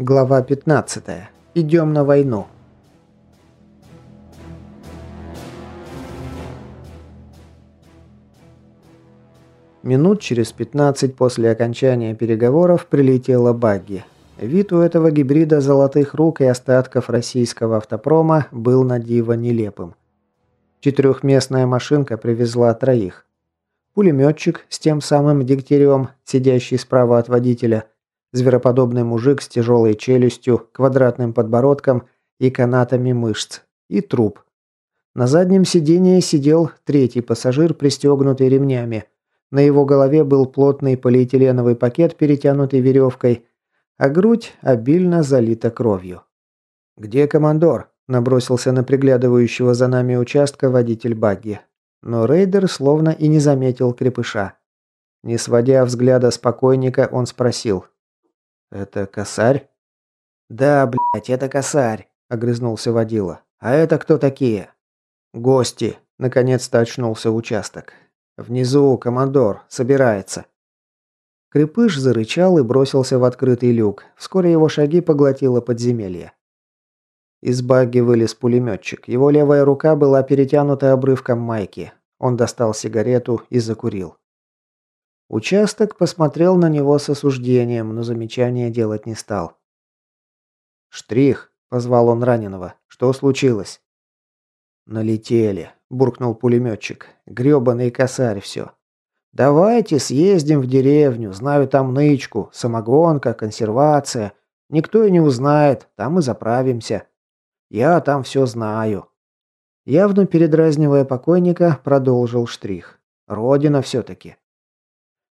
Глава 15. Идем на войну. Минут через 15 после окончания переговоров прилетела багги. Вид у этого гибрида золотых рук и остатков российского автопрома был на диво нелепым. Четырехместная машинка привезла троих. Пулеметчик с тем самым дегтярем, сидящий справа от водителя – Звероподобный мужик с тяжелой челюстью, квадратным подбородком и канатами мышц. И труп. На заднем сидении сидел третий пассажир, пристегнутый ремнями. На его голове был плотный полиэтиленовый пакет, перетянутый веревкой, а грудь обильно залита кровью. «Где командор?» – набросился на приглядывающего за нами участка водитель багги. Но рейдер словно и не заметил крепыша. Не сводя взгляда с покойника, он спросил. «Это косарь?» «Да, блядь, это косарь», – огрызнулся водила. «А это кто такие?» «Гости», – наконец-то очнулся участок. «Внизу командор, собирается». Крепыш зарычал и бросился в открытый люк. Вскоре его шаги поглотило подземелье. Из багги вылез пулеметчик. Его левая рука была перетянута обрывком майки. Он достал сигарету и закурил. Участок посмотрел на него с осуждением, но замечания делать не стал. «Штрих!» – позвал он раненого. «Что случилось?» «Налетели», – буркнул пулеметчик. «Гребаный косарь все. Давайте съездим в деревню, знаю там нычку, самогонка, консервация. Никто и не узнает, там и заправимся. Я там все знаю». Явно передразнивая покойника, продолжил Штрих. «Родина все-таки».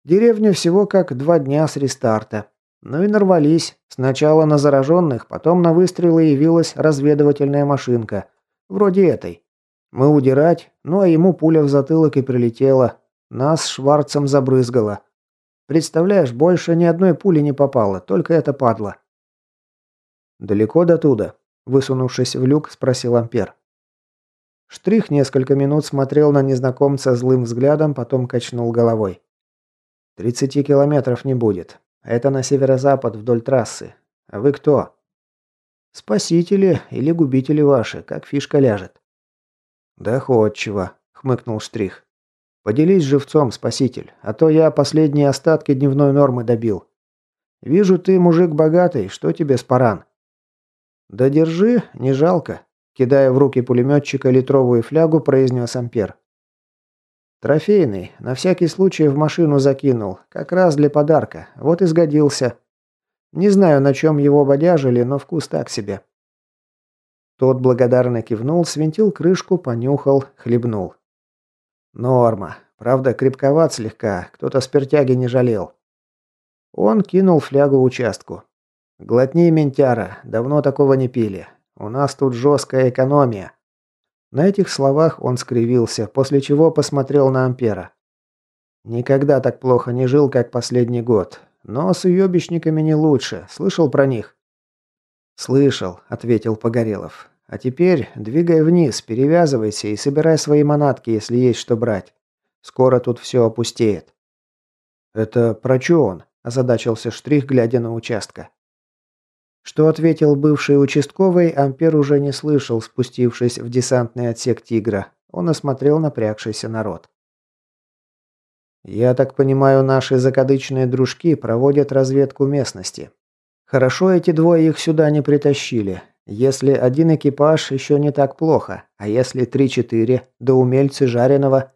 Деревня всего как два дня с рестарта. Ну и нарвались. Сначала на зараженных, потом на выстрелы явилась разведывательная машинка. Вроде этой. Мы удирать, ну а ему пуля в затылок и прилетела. Нас Шварцем забрызгало. Представляешь, больше ни одной пули не попало, только это падла. «Далеко до туда?» – высунувшись в люк, спросил Ампер. Штрих несколько минут смотрел на незнакомца злым взглядом, потом качнул головой. «Тридцати километров не будет. Это на северо-запад вдоль трассы. А вы кто?» «Спасители или губители ваши, как фишка ляжет». «Доходчиво», — хмыкнул Штрих. «Поделись живцом, спаситель, а то я последние остатки дневной нормы добил. Вижу, ты мужик богатый, что тебе спаран?» «Да держи, не жалко», — кидая в руки пулеметчика литровую флягу, произнес Ампер. Трофейный, на всякий случай в машину закинул, как раз для подарка, вот и сгодился. Не знаю, на чем его бодяжили, но вкус так себе. Тот благодарно кивнул, свинтил крышку, понюхал, хлебнул. Норма. Правда, крепковат слегка, кто-то спиртяги не жалел. Он кинул флягу участку. «Глотни, ментяра, давно такого не пили. У нас тут жесткая экономия». На этих словах он скривился, после чего посмотрел на Ампера. «Никогда так плохо не жил, как последний год. Но с уебищниками не лучше. Слышал про них?» «Слышал», — ответил Погорелов. «А теперь двигай вниз, перевязывайся и собирай свои манатки, если есть что брать. Скоро тут все опустеет». «Это про чё он?» – озадачился Штрих, глядя на участка. Что ответил бывший участковый, Ампер уже не слышал, спустившись в десантный отсек «Тигра». Он осмотрел напрягшийся народ. «Я так понимаю, наши закадычные дружки проводят разведку местности. Хорошо эти двое их сюда не притащили. Если один экипаж, еще не так плохо. А если три-четыре, да умельцы жареного...»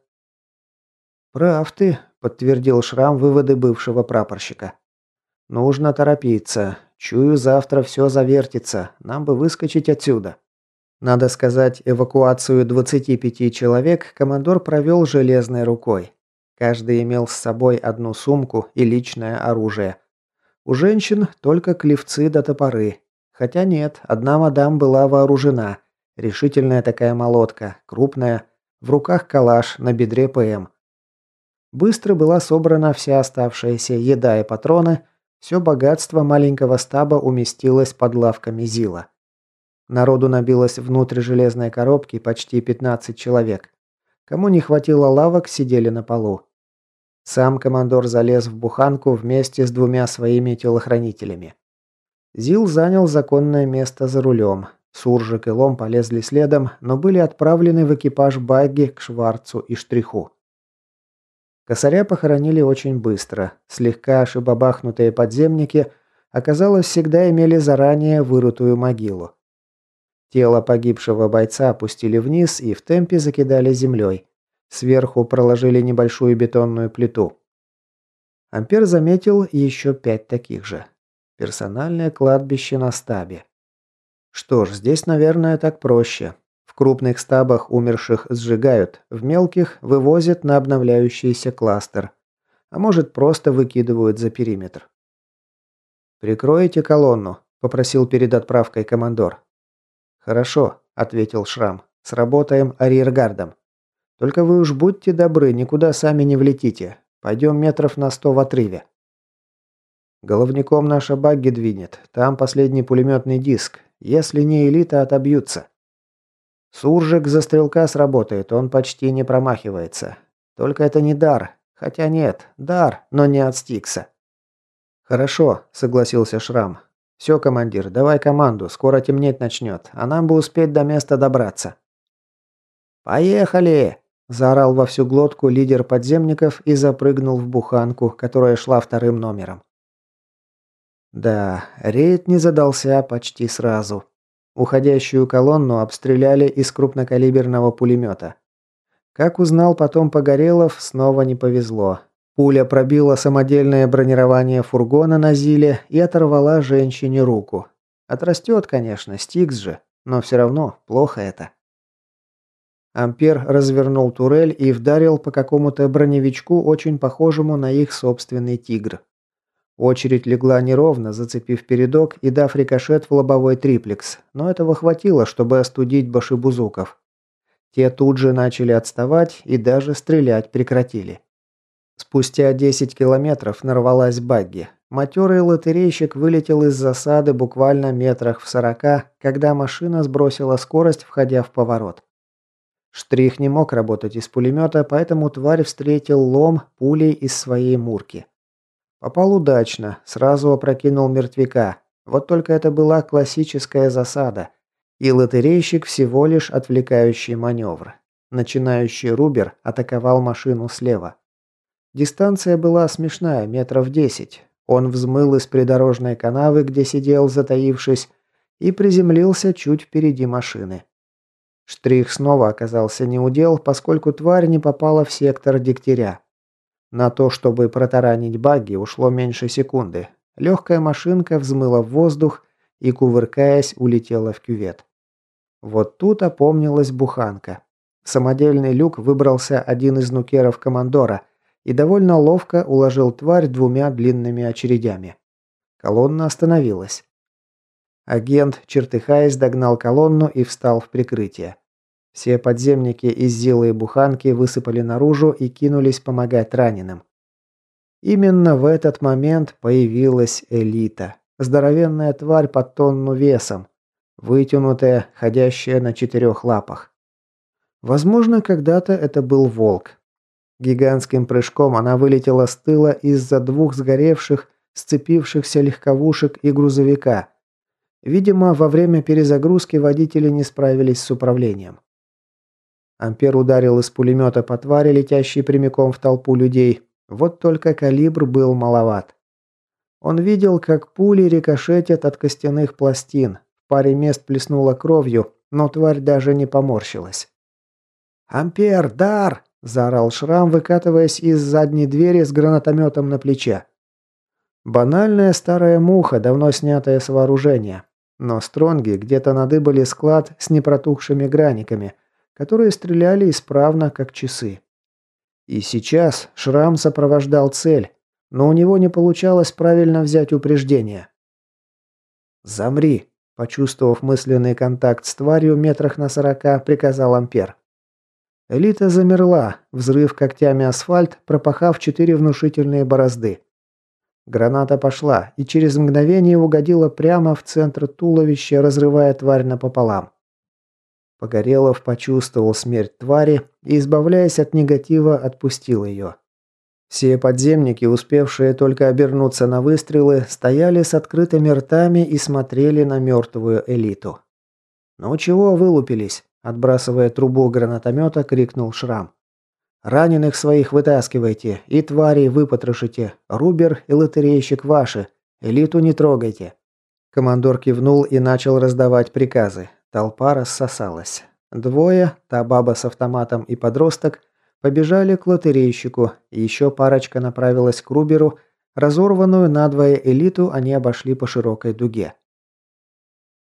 «Прав ты», — подтвердил Шрам выводы бывшего прапорщика. «Нужно торопиться. Чую, завтра все завертится. Нам бы выскочить отсюда. Надо сказать, эвакуацию 25 человек командор провел железной рукой. Каждый имел с собой одну сумку и личное оружие. У женщин только клевцы да топоры. Хотя нет, одна мадам была вооружена. Решительная такая молотка, крупная, в руках калаш, на бедре ПМ. Быстро была собрана вся оставшаяся еда и патроны – все богатство маленького стаба уместилось под лавками Зила. Народу набилось внутрь железной коробки почти 15 человек. Кому не хватило лавок, сидели на полу. Сам командор залез в буханку вместе с двумя своими телохранителями. Зил занял законное место за рулем. Суржик и Лом полезли следом, но были отправлены в экипаж багги к Шварцу и Штриху. Косаря похоронили очень быстро. Слегка ошибобахнутые подземники, оказалось, всегда имели заранее вырытую могилу. Тело погибшего бойца опустили вниз и в темпе закидали землей. Сверху проложили небольшую бетонную плиту. Ампер заметил еще пять таких же. Персональное кладбище на стабе. Что ж, здесь, наверное, так проще. В крупных стабах умерших сжигают, в мелких вывозят на обновляющийся кластер. А может, просто выкидывают за периметр. «Прикроете колонну», – попросил перед отправкой командор. «Хорошо», – ответил Шрам. «Сработаем арьергардом. Только вы уж будьте добры, никуда сами не влетите. Пойдем метров на сто в отрыве». Головником наша багги двинет. Там последний пулеметный диск. Если не элита, отобьются. Суржик за стрелка сработает, он почти не промахивается. Только это не дар. Хотя нет, дар, но не от Стикса. «Хорошо», – согласился Шрам. «Все, командир, давай команду, скоро темнеть начнет, а нам бы успеть до места добраться». «Поехали!» – заорал во всю глотку лидер подземников и запрыгнул в буханку, которая шла вторым номером. Да, рейд не задался почти сразу. Уходящую колонну обстреляли из крупнокалиберного пулемета. Как узнал потом Погорелов, снова не повезло. Пуля пробила самодельное бронирование фургона на Зиле и оторвала женщине руку. Отрастет, конечно, Стикс же, но все равно плохо это. Ампер развернул турель и вдарил по какому-то броневичку, очень похожему на их собственный «Тигр». Очередь легла неровно, зацепив передок и дав рикошет в лобовой триплекс, но этого хватило, чтобы остудить башибузуков. Те тут же начали отставать и даже стрелять прекратили. Спустя 10 километров нарвалась багги. Матерый лотерейщик вылетел из засады буквально метрах в сорока, когда машина сбросила скорость, входя в поворот. Штрих не мог работать из пулемета, поэтому тварь встретил лом пулей из своей мурки. Попал удачно, сразу опрокинул мертвяка. Вот только это была классическая засада. И лотерейщик всего лишь отвлекающий маневр. Начинающий Рубер атаковал машину слева. Дистанция была смешная, метров десять. Он взмыл из придорожной канавы, где сидел, затаившись, и приземлился чуть впереди машины. Штрих снова оказался неудел, поскольку тварь не попала в сектор дегтяря. На то, чтобы протаранить багги, ушло меньше секунды. Легкая машинка взмыла в воздух и, кувыркаясь, улетела в кювет. Вот тут опомнилась буханка. В самодельный люк выбрался один из нукеров командора и довольно ловко уложил тварь двумя длинными очередями. Колонна остановилась. Агент, чертыхаясь, догнал колонну и встал в прикрытие. Все подземники из Зилы и Буханки высыпали наружу и кинулись помогать раненым. Именно в этот момент появилась элита. Здоровенная тварь под тонну весом, вытянутая, ходящая на четырех лапах. Возможно, когда-то это был волк. Гигантским прыжком она вылетела с тыла из-за двух сгоревших, сцепившихся легковушек и грузовика. Видимо, во время перезагрузки водители не справились с управлением. Ампер ударил из пулемета по твари, летящей прямиком в толпу людей. Вот только калибр был маловат. Он видел, как пули рикошетят от костяных пластин. В паре мест плеснуло кровью, но тварь даже не поморщилась. «Ампер, дар!» – заорал Шрам, выкатываясь из задней двери с гранатометом на плече. Банальная старая муха, давно снятая с вооружения. Но Стронги где-то надыбали склад с непротухшими граниками – которые стреляли исправно, как часы. И сейчас Шрам сопровождал цель, но у него не получалось правильно взять упреждение. «Замри!» – почувствовав мысленный контакт с тварью метрах на сорока, приказал Ампер. Элита замерла, взрыв когтями асфальт, пропахав четыре внушительные борозды. Граната пошла и через мгновение угодила прямо в центр туловища, разрывая тварь напополам. Погорелов почувствовал смерть твари и, избавляясь от негатива, отпустил ее. Все подземники, успевшие только обернуться на выстрелы, стояли с открытыми ртами и смотрели на мертвую элиту. «Ну чего вылупились?» – отбрасывая трубу гранатомета, крикнул Шрам. «Раненых своих вытаскивайте и тварей выпотрошите. Рубер и лотерейщик ваши. Элиту не трогайте». Командор кивнул и начал раздавать приказы. Толпа рассосалась. Двое, та баба с автоматом и подросток – Побежали к лотерейщику, еще парочка направилась к Руберу, разорванную надвое элиту они обошли по широкой дуге.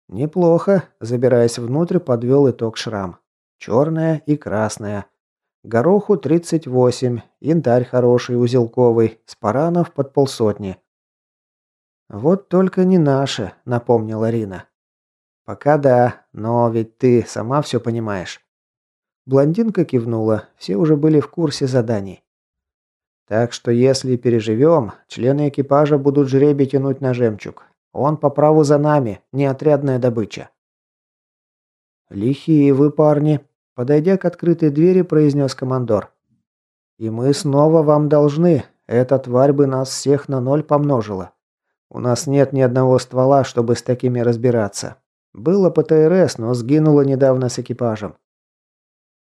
«Неплохо», – забираясь внутрь, подвел итог шрам. «Черная и красная. Гороху 38, янтарь хороший, узелковый, спаранов под полсотни». «Вот только не наши», – напомнила Рина. «Пока да, но ведь ты сама все понимаешь». Блондинка кивнула, все уже были в курсе заданий. Так что если переживем, члены экипажа будут жребий тянуть на жемчуг. Он по праву за нами, не отрядная добыча. «Лихие вы, парни», – подойдя к открытой двери, произнес командор. «И мы снова вам должны. Эта тварь бы нас всех на ноль помножила. У нас нет ни одного ствола, чтобы с такими разбираться. Было ПТРС, но сгинуло недавно с экипажем.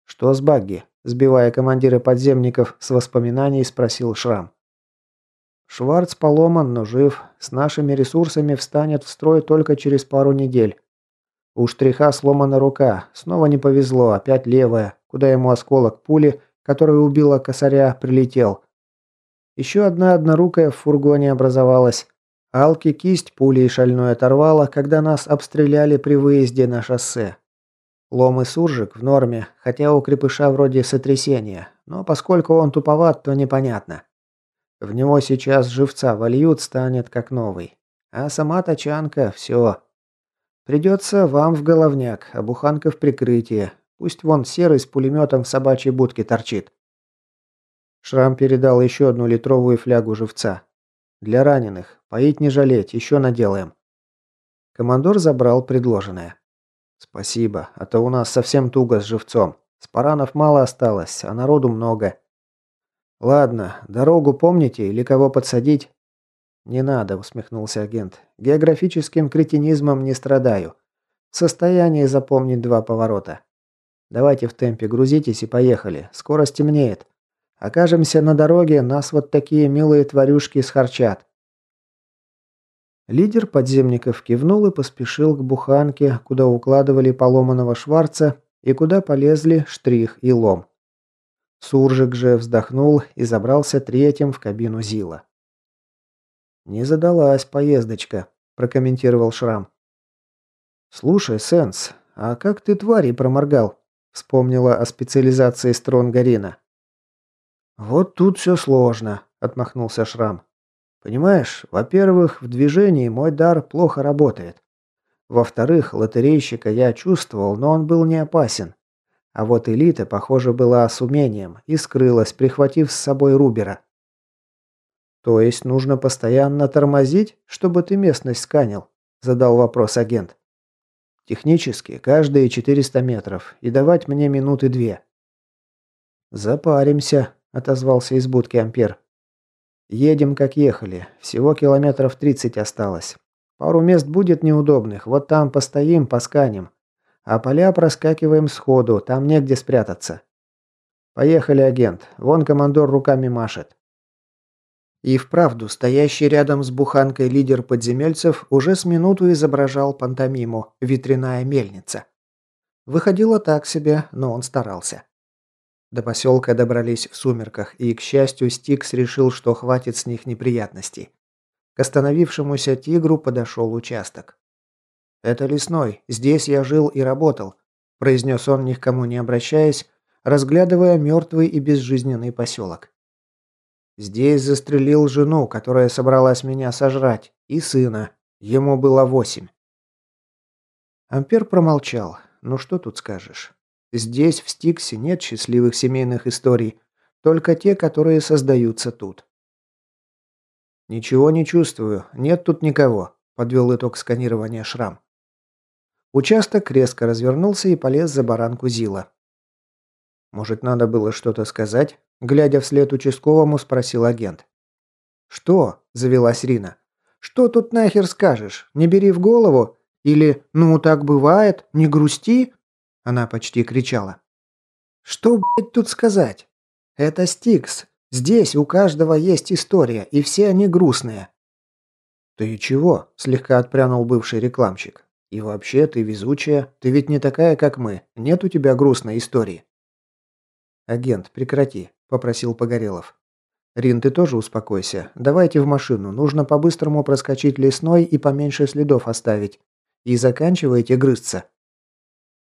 «Что с багги?» – сбивая командира подземников с воспоминаний, спросил Шрам. «Шварц поломан, но жив. С нашими ресурсами встанет в строй только через пару недель. У штриха сломана рука. Снова не повезло, опять левая, куда ему осколок пули, которая убила косаря, прилетел. Еще одна однорукая в фургоне образовалась. Алки кисть пулей шальной оторвала, когда нас обстреляли при выезде на шоссе. Лом и суржик в норме, хотя у крепыша вроде сотрясения, но поскольку он туповат, то непонятно. В него сейчас живца вольют, станет как новый. А сама тачанка – все. Придется вам в головняк, а буханка в прикрытие. Пусть вон серый с пулеметом в собачьей будке торчит. Шрам передал еще одну литровую флягу живца. Для раненых. Поить не жалеть, еще наделаем. Командор забрал предложенное. «Спасибо, а то у нас совсем туго с живцом. Спаранов мало осталось, а народу много». «Ладно, дорогу помните или кого подсадить?» «Не надо», — усмехнулся агент. «Географическим кретинизмом не страдаю. В состоянии запомнить два поворота. Давайте в темпе грузитесь и поехали. Скоро стемнеет. Окажемся на дороге, нас вот такие милые тварюшки схарчат. Лидер подземников кивнул и поспешил к буханке, куда укладывали поломанного Шварца и куда полезли штрих и лом. Суржик же вздохнул и забрался третьим в кабину Зила. «Не задалась поездочка», – прокомментировал Шрам. «Слушай, Сенс, а как ты твари проморгал?» – вспомнила о специализации Стронгарина. «Вот тут все сложно», – отмахнулся Шрам. Понимаешь, во-первых, в движении мой дар плохо работает. Во-вторых, лотерейщика я чувствовал, но он был не опасен. А вот элита, похоже, была с умением и скрылась, прихватив с собой Рубера. То есть нужно постоянно тормозить, чтобы ты местность сканил? Задал вопрос агент. Технически, каждые 400 метров, и давать мне минуты две. Запаримся, отозвался из будки Ампер. Едем, как ехали. Всего километров 30 осталось. Пару мест будет неудобных. Вот там постоим, посканем. А поля проскакиваем сходу, там негде спрятаться. Поехали, агент. Вон командор руками машет. И вправду, стоящий рядом с буханкой лидер подземельцев уже с минуту изображал пантомиму «Ветряная мельница». Выходило так себе, но он старался. До поселка добрались в сумерках, и, к счастью, Стикс решил, что хватит с них неприятностей. К остановившемуся тигру подошел участок. «Это лесной, здесь я жил и работал», – произнес он, ни к кому не обращаясь, разглядывая мертвый и безжизненный поселок. «Здесь застрелил жену, которая собралась меня сожрать, и сына. Ему было восемь». Ампер промолчал. «Ну что тут скажешь?» Здесь, в Стиксе, нет счастливых семейных историй, только те, которые создаются тут. «Ничего не чувствую, нет тут никого», – подвел итог сканирования Шрам. Участок резко развернулся и полез за баранку Зила. «Может, надо было что-то сказать?» Глядя вслед участковому, спросил агент. «Что?» – завелась Рина. «Что тут нахер скажешь? Не бери в голову? Или «ну так бывает, не грусти»?» Она почти кричала. «Что, блядь, тут сказать? Это Стикс. Здесь у каждого есть история, и все они грустные». «Ты чего?» – слегка отпрянул бывший рекламщик. «И вообще, ты везучая. Ты ведь не такая, как мы. Нет у тебя грустной истории». «Агент, прекрати», – попросил Погорелов. «Рин, ты тоже успокойся. Давайте в машину. Нужно по-быстрому проскочить лесной и поменьше следов оставить. И заканчивайте грызться».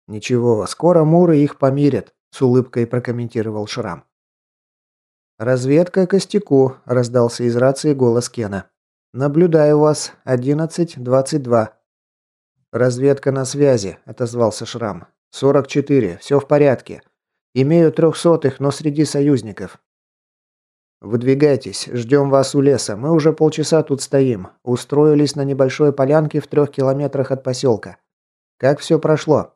«Ничего, скоро Муры их помирят», – с улыбкой прокомментировал Шрам. «Разведка Костяку», – раздался из рации голос Кена. «Наблюдаю вас. 11.22». «Разведка на связи», – отозвался Шрам. «44. Все в порядке. Имею трехсотых, но среди союзников. «Выдвигайтесь, ждем вас у леса. Мы уже полчаса тут стоим. Устроились на небольшой полянке в трех километрах от поселка. Как все прошло?»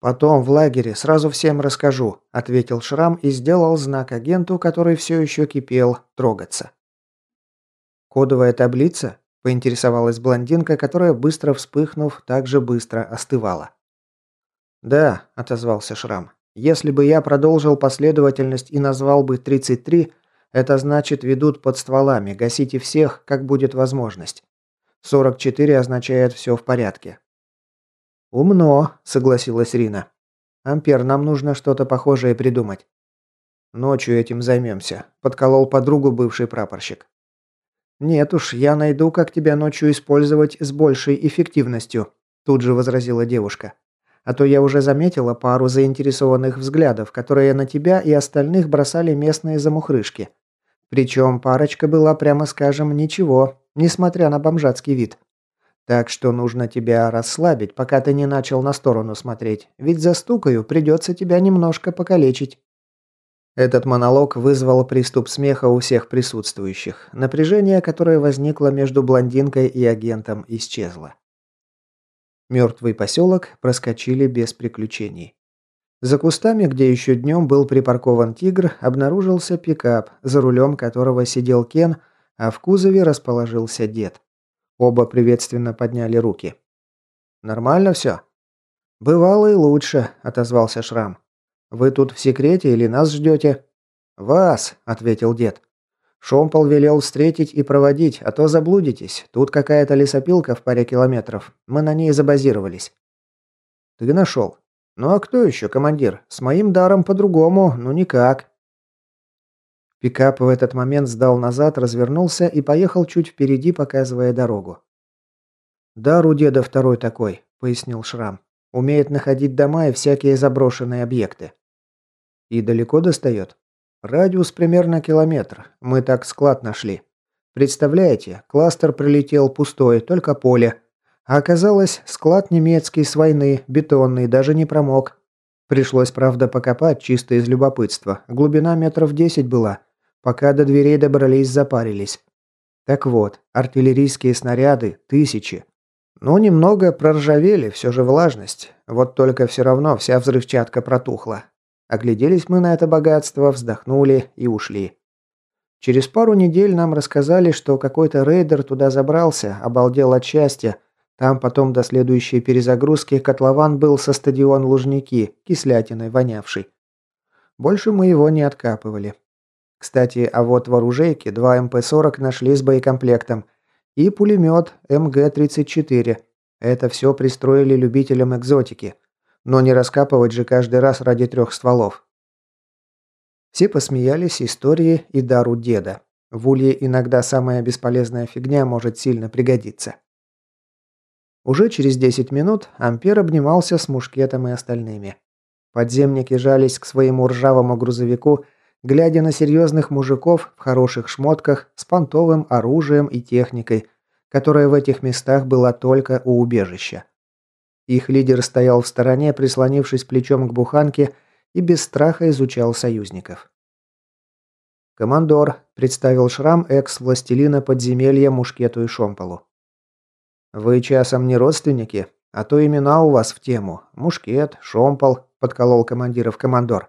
«Потом в лагере сразу всем расскажу», – ответил Шрам и сделал знак агенту, который все еще кипел, трогаться. «Кодовая таблица?» – поинтересовалась блондинка, которая, быстро вспыхнув, также быстро остывала. «Да», – отозвался Шрам. «Если бы я продолжил последовательность и назвал бы 33, это значит, ведут под стволами, гасите всех, как будет возможность. 44 означает все в порядке. Умно, согласилась Рина. Ампер, нам нужно что-то похожее придумать. Ночью этим займемся, подколол подругу бывший прапорщик. Нет уж, я найду, как тебя ночью использовать с большей эффективностью, тут же возразила девушка. А то я уже заметила пару заинтересованных взглядов, которые на тебя и остальных бросали местные замухрышки. Причем парочка была, прямо скажем, ничего, несмотря на бомжатский вид. Так что нужно тебя расслабить, пока ты не начал на сторону смотреть, ведь застукаю, придется тебя немножко покалечить». Этот монолог вызвал приступ смеха у всех присутствующих. Напряжение, которое возникло между блондинкой и агентом, исчезло. Мертвый поселок проскочили без приключений. За кустами, где еще днем был припаркован «Тигр», обнаружился пикап, за рулем которого сидел Кен, а в кузове расположился дед. Оба приветственно подняли руки. «Нормально все?» «Бывало и лучше», – отозвался Шрам. «Вы тут в секрете или нас ждете?» «Вас», – ответил дед. «Шомпол велел встретить и проводить, а то заблудитесь. Тут какая-то лесопилка в паре километров. Мы на ней забазировались». «Ты нашел?» «Ну а кто еще, командир? С моим даром по-другому, ну никак». Пикап в этот момент сдал назад, развернулся и поехал чуть впереди, показывая дорогу. «Дар у деда второй такой», — пояснил Шрам. «Умеет находить дома и всякие заброшенные объекты». «И далеко достает?» «Радиус примерно километр. Мы так склад нашли. Представляете, кластер прилетел пустой, только поле. А оказалось, склад немецкий с войны, бетонный, даже не промок. Пришлось, правда, покопать чисто из любопытства. Глубина метров десять была. Пока до дверей добрались, запарились. Так вот, артиллерийские снаряды – тысячи. Ну, немного проржавели, все же влажность. Вот только все равно вся взрывчатка протухла. Огляделись мы на это богатство, вздохнули и ушли. Через пару недель нам рассказали, что какой-то рейдер туда забрался, обалдел от счастья, там потом до следующей перезагрузки котлован был со стадион Лужники, кислятиной вонявший. Больше мы его не откапывали. Кстати, а вот в оружейке два МП-40 нашли с боекомплектом. И пулемет МГ-34. Это все пристроили любителям экзотики. Но не раскапывать же каждый раз ради трех стволов. Все посмеялись истории и дару деда. В улье иногда самая бесполезная фигня может сильно пригодиться. Уже через 10 минут Ампер обнимался с мушкетом и остальными. Подземники жались к своему ржавому грузовику, глядя на серьезных мужиков в хороших шмотках с понтовым оружием и техникой, которая в этих местах была только у убежища. Их лидер стоял в стороне, прислонившись плечом к буханке и без страха изучал союзников. «Командор», – представил Шрам экс-властелина подземелья Мушкету и Шомполу. «Вы часом не родственники? А то имена у вас в тему. Мушкет, Шомпол», – подколол командиров командор.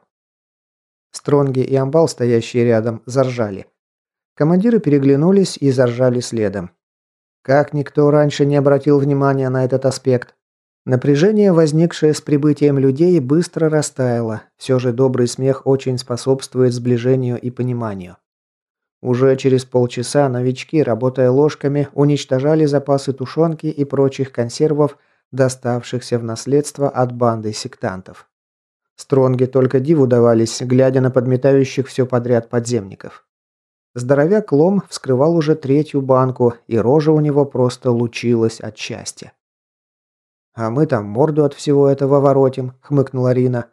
Стронги и Амбал, стоящие рядом, заржали. Командиры переглянулись и заржали следом. Как никто раньше не обратил внимания на этот аспект. Напряжение, возникшее с прибытием людей, быстро растаяло. Все же добрый смех очень способствует сближению и пониманию. Уже через полчаса новички, работая ложками, уничтожали запасы тушенки и прочих консервов, доставшихся в наследство от банды сектантов. Стронги только диву давались, глядя на подметающих все подряд подземников. Здоровяк Лом вскрывал уже третью банку, и рожа у него просто лучилась от счастья. «А мы там морду от всего этого воротим», — хмыкнула Рина.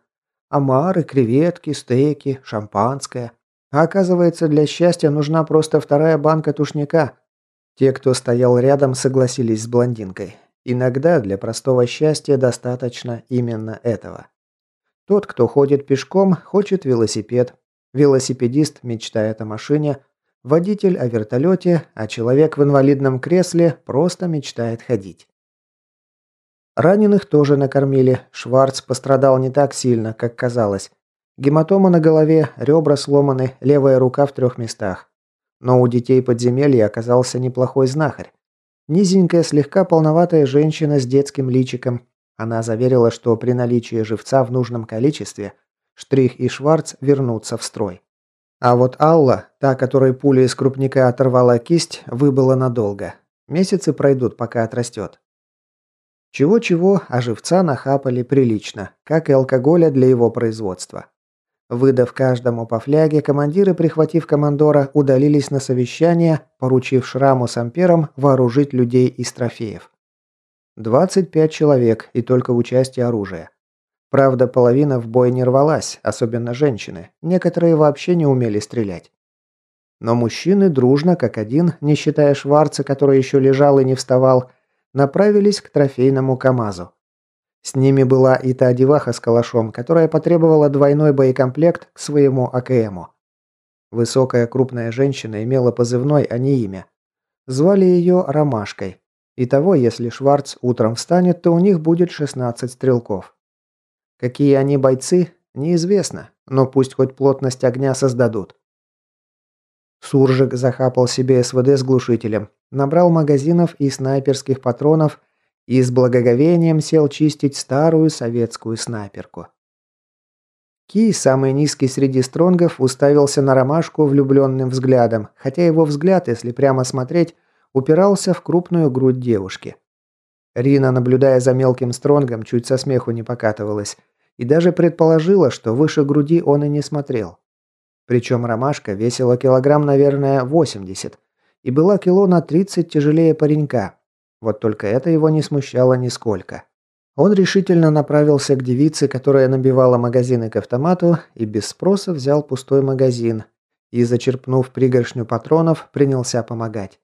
«Омары, креветки, стейки, шампанское. А оказывается, для счастья нужна просто вторая банка тушника». Те, кто стоял рядом, согласились с блондинкой. Иногда для простого счастья достаточно именно этого. Тот, кто ходит пешком, хочет велосипед. Велосипедист мечтает о машине, водитель о вертолете, а человек в инвалидном кресле просто мечтает ходить. Раненых тоже накормили. Шварц пострадал не так сильно, как казалось. Гематома на голове, ребра сломаны, левая рука в трех местах. Но у детей подземелья оказался неплохой знахарь. Низенькая, слегка полноватая женщина с детским личиком, она заверила, что при наличии живца в нужном количестве Штрих и Шварц вернутся в строй. А вот Алла, та, которой пуля из крупника оторвала кисть, выбыла надолго. Месяцы пройдут, пока отрастет. Чего-чего, а живца нахапали прилично, как и алкоголя для его производства. Выдав каждому по фляге, командиры, прихватив командора, удалились на совещание, поручив Шраму с Ампером вооружить людей из трофеев. 25 человек и только в участии оружия. Правда, половина в бой не рвалась, особенно женщины. Некоторые вообще не умели стрелять. Но мужчины дружно, как один, не считая Шварца, который еще лежал и не вставал, направились к трофейному КАМАЗу. С ними была и та деваха с калашом, которая потребовала двойной боекомплект к своему АКМу. Высокая крупная женщина имела позывной, а не имя. Звали ее Ромашкой. Итого, если Шварц утром встанет, то у них будет 16 стрелков. Какие они бойцы, неизвестно, но пусть хоть плотность огня создадут. Суржик захапал себе СВД с глушителем, набрал магазинов и снайперских патронов и с благоговением сел чистить старую советскую снайперку. Ки, самый низкий среди стронгов, уставился на ромашку влюбленным взглядом, хотя его взгляд, если прямо смотреть, упирался в крупную грудь девушки. Рина, наблюдая за мелким стронгом, чуть со смеху не покатывалась и даже предположила, что выше груди он и не смотрел. Причем ромашка весила килограмм, наверное, 80 и была кило на 30 тяжелее паренька. Вот только это его не смущало нисколько. Он решительно направился к девице, которая набивала магазины к автомату, и без спроса взял пустой магазин и, зачерпнув пригоршню патронов, принялся помогать.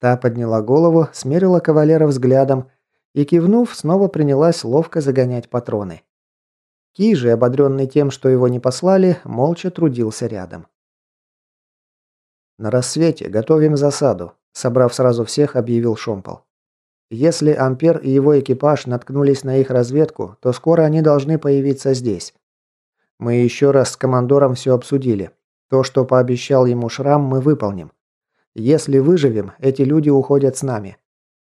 Та подняла голову, смерила кавалера взглядом и, кивнув, снова принялась ловко загонять патроны. Ки же, ободренный тем, что его не послали, молча трудился рядом. «На рассвете готовим засаду», – собрав сразу всех, объявил Шомпол. «Если Ампер и его экипаж наткнулись на их разведку, то скоро они должны появиться здесь. Мы еще раз с командором все обсудили. То, что пообещал ему Шрам, мы выполним. Если выживем, эти люди уходят с нами.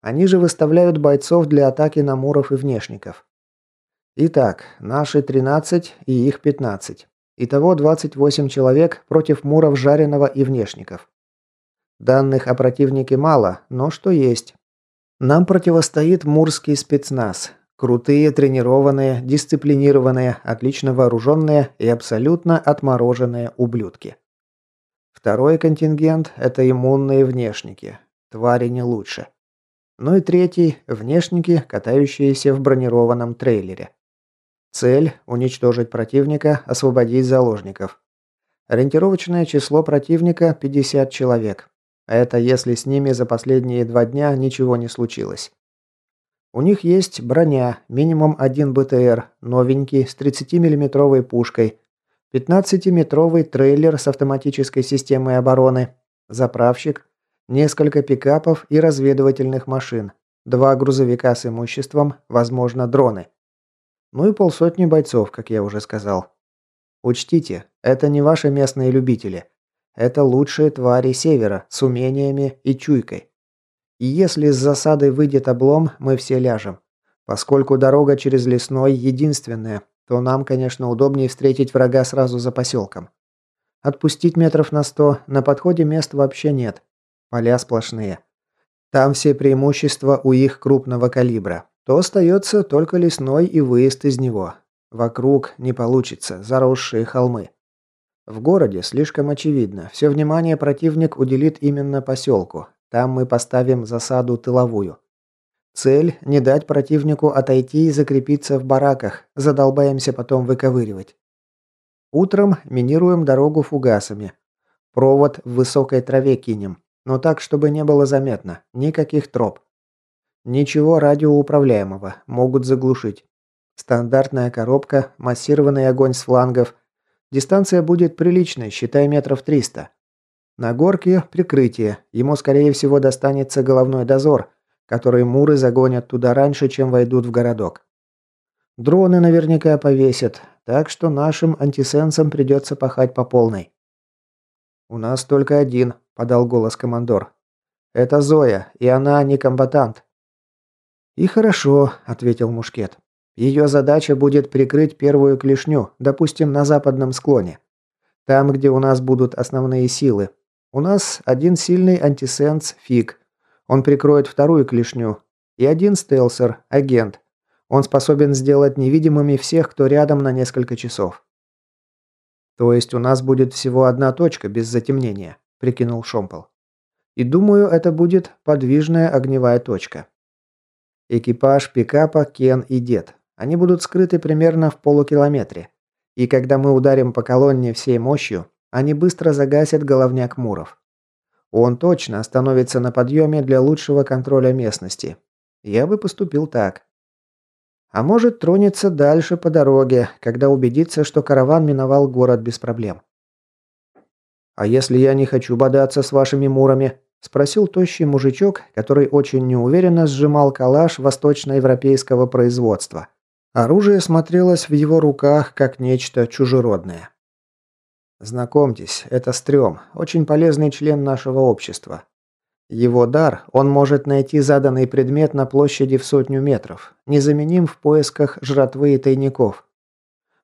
Они же выставляют бойцов для атаки на муров и внешников. Итак, наши 13 и их 15. Итого 28 человек против муров жареного и внешников. Данных о противнике мало, но что есть. Нам противостоит мурский спецназ. Крутые, тренированные, дисциплинированные, отлично вооруженные и абсолютно отмороженные ублюдки. Второй контингент – это иммунные внешники. Твари не лучше. Ну и третий – внешники, катающиеся в бронированном трейлере. Цель – уничтожить противника, освободить заложников. Ориентировочное число противника – 50 человек. Это если с ними за последние два дня ничего не случилось. У них есть броня, минимум один БТР, новенький, с 30-миллиметровой пушкой, 15-метровый трейлер с автоматической системой обороны, заправщик, несколько пикапов и разведывательных машин, два грузовика с имуществом, возможно, дроны. Ну и полсотни бойцов, как я уже сказал. Учтите, это не ваши местные любители. Это лучшие твари севера с умениями и чуйкой. И если с засады выйдет облом, мы все ляжем. Поскольку дорога через лесной единственная, то нам, конечно, удобнее встретить врага сразу за поселком. Отпустить метров на сто, на подходе мест вообще нет. Поля сплошные. Там все преимущества у их крупного калибра. То остается только лесной и выезд из него. Вокруг не получится, заросшие холмы. В городе слишком очевидно. Все внимание противник уделит именно поселку. Там мы поставим засаду тыловую. Цель – не дать противнику отойти и закрепиться в бараках, задолбаемся потом выковыривать. Утром минируем дорогу фугасами. Провод в высокой траве кинем, но так, чтобы не было заметно, никаких троп. Ничего радиоуправляемого, могут заглушить. Стандартная коробка, массированный огонь с флангов. Дистанция будет приличной, считай метров 300. На горке прикрытие, ему скорее всего достанется головной дозор – которые муры загонят туда раньше, чем войдут в городок. Дроны наверняка повесят, так что нашим антисенсам придется пахать по полной. «У нас только один», – подал голос командор. «Это Зоя, и она не комбатант». «И хорошо», – ответил Мушкет. «Ее задача будет прикрыть первую клешню, допустим, на западном склоне. Там, где у нас будут основные силы. У нас один сильный антисенс – фиг, он прикроет вторую клешню. И один стелсер, агент. Он способен сделать невидимыми всех, кто рядом на несколько часов. То есть у нас будет всего одна точка без затемнения, прикинул Шомпол. И думаю, это будет подвижная огневая точка. Экипаж пикапа Кен и Дед. Они будут скрыты примерно в полукилометре. И когда мы ударим по колонне всей мощью, они быстро загасят головняк Муров. Он точно остановится на подъеме для лучшего контроля местности. Я бы поступил так. А может, тронется дальше по дороге, когда убедится, что караван миновал город без проблем. «А если я не хочу бодаться с вашими мурами?» – спросил тощий мужичок, который очень неуверенно сжимал калаш восточноевропейского производства. Оружие смотрелось в его руках как нечто чужеродное. Знакомьтесь, это Стрём, очень полезный член нашего общества. Его дар, он может найти заданный предмет на площади в сотню метров, незаменим в поисках жратвы и тайников.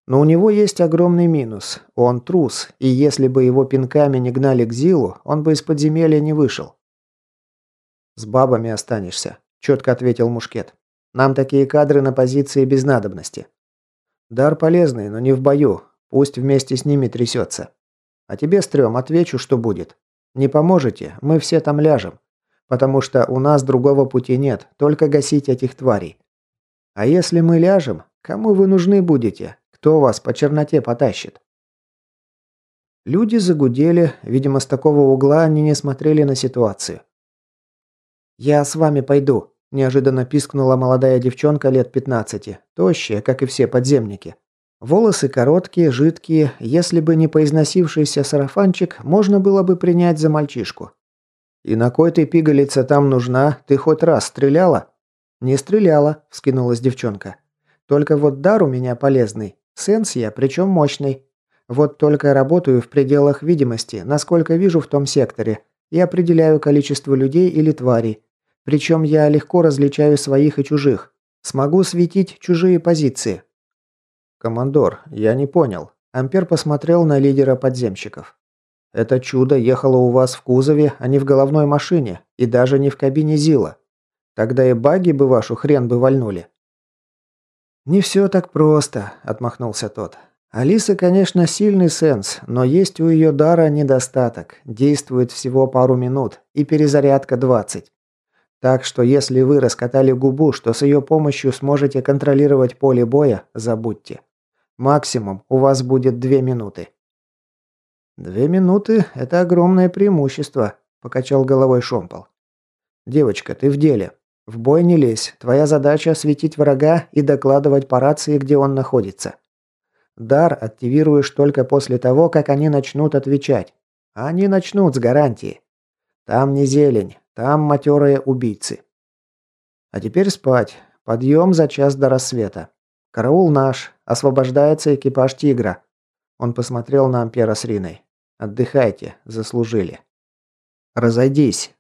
Но у него есть огромный минус. Он трус, и если бы его пинками не гнали к Зилу, он бы из подземелья не вышел. «С бабами останешься», – четко ответил Мушкет. «Нам такие кадры на позиции без надобности. Дар полезный, но не в бою. Пусть вместе с ними трясется. А тебе, Стрём, отвечу, что будет. Не поможете, мы все там ляжем. Потому что у нас другого пути нет, только гасить этих тварей. А если мы ляжем, кому вы нужны будете? Кто вас по черноте потащит? Люди загудели, видимо, с такого угла они не смотрели на ситуацию. «Я с вами пойду», – неожиданно пискнула молодая девчонка лет 15, тощая, как и все подземники. Волосы короткие, жидкие, если бы не поизносившийся сарафанчик, можно было бы принять за мальчишку. «И на кой ты пигалица там нужна? Ты хоть раз стреляла?» «Не стреляла», – вскинулась девчонка. «Только вот дар у меня полезный. Сенс я, причем мощный. Вот только работаю в пределах видимости, насколько вижу в том секторе, и определяю количество людей или тварей. Причем я легко различаю своих и чужих. Смогу светить чужие позиции. «Командор, я не понял». Ампер посмотрел на лидера подземщиков. «Это чудо ехало у вас в кузове, а не в головной машине, и даже не в кабине Зила. Тогда и баги бы вашу хрен бы вальнули». «Не все так просто», – отмахнулся тот. «Алиса, конечно, сильный сенс, но есть у ее дара недостаток. Действует всего пару минут, и перезарядка 20. Так что если вы раскатали губу, что с ее помощью сможете контролировать поле боя, забудьте. Максимум у вас будет две минуты». «Две минуты – это огромное преимущество», – покачал головой Шомпол. «Девочка, ты в деле. В бой не лезь. Твоя задача – светить врага и докладывать по рации, где он находится. Дар активируешь только после того, как они начнут отвечать. Они начнут с гарантии. Там не зелень, там матерые убийцы. А теперь спать. Подъем за час до рассвета. Караул наш. Освобождается экипаж «Тигра». Он посмотрел на Ампера с Риной. «Отдыхайте, заслужили». «Разойдись»,